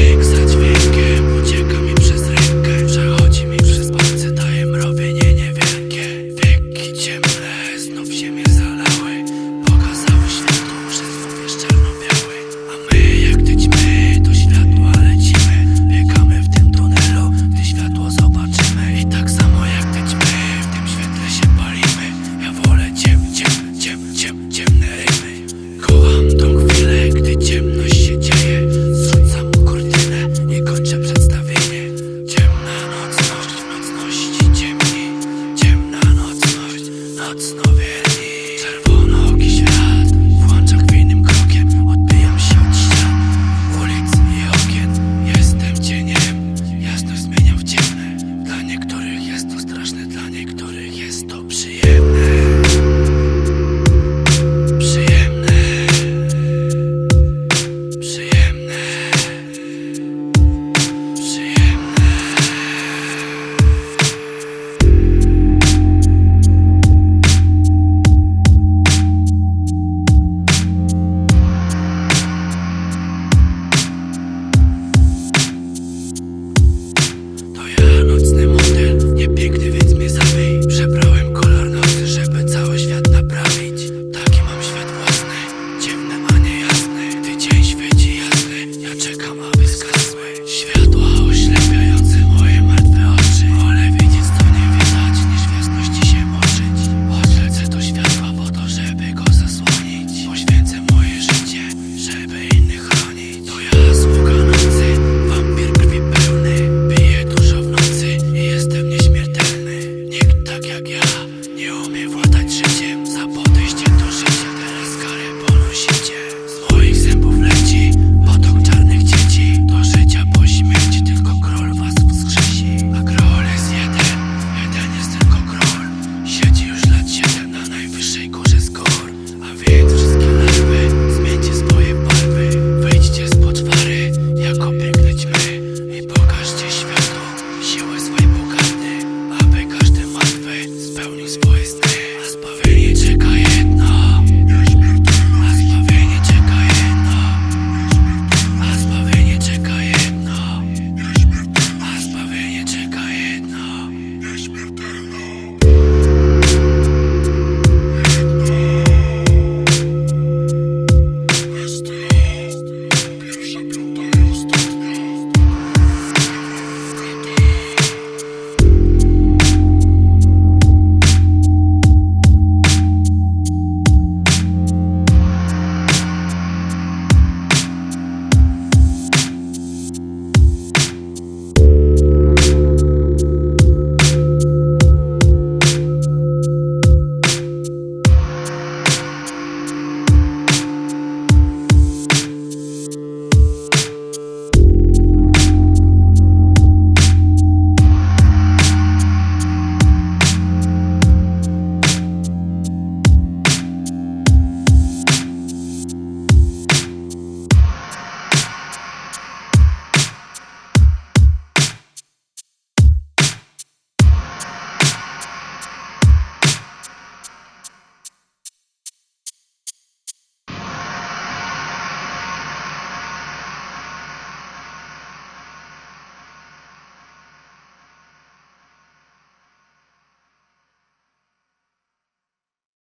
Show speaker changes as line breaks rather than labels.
Cause nie umie władać życiem